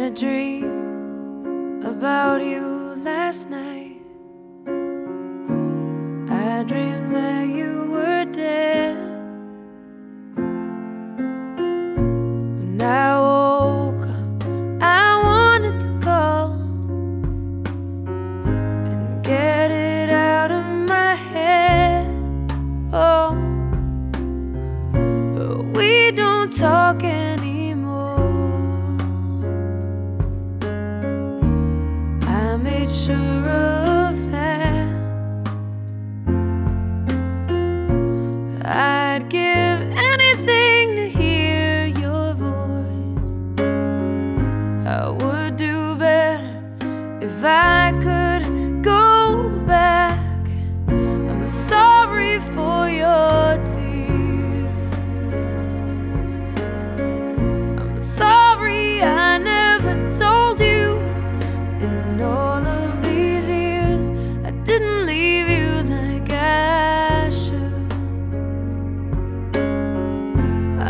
had a dream about you last night. I dreamed that you were dead. When I woke up, I wanted to call and get it out of my head. Oh, but we don't talk anymore.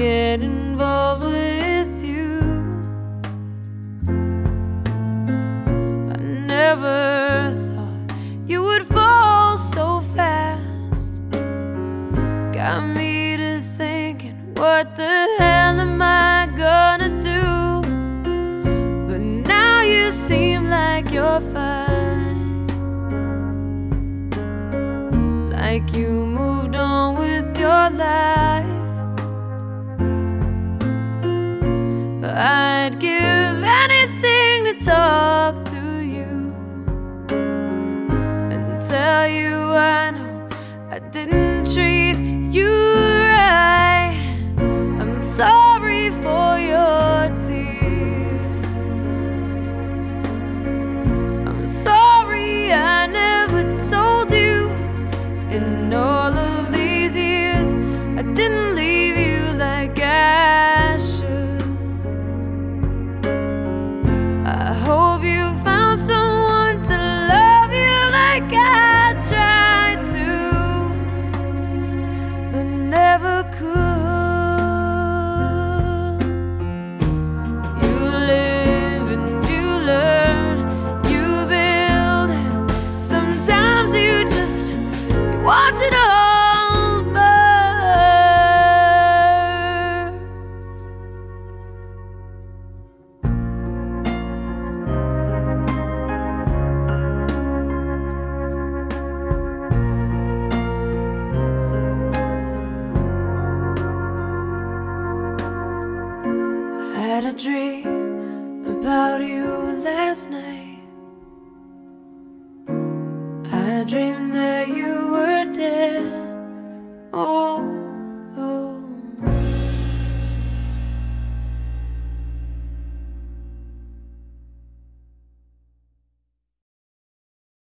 get involved with you. I never thought you would fall so fast. Got me to thinking, what the hell am I gonna do? But now you seem like you're fine. Like you moved on with your life. I'd give anything to talk to watch it all burn. I had a dream about you last night. I dreamed that there.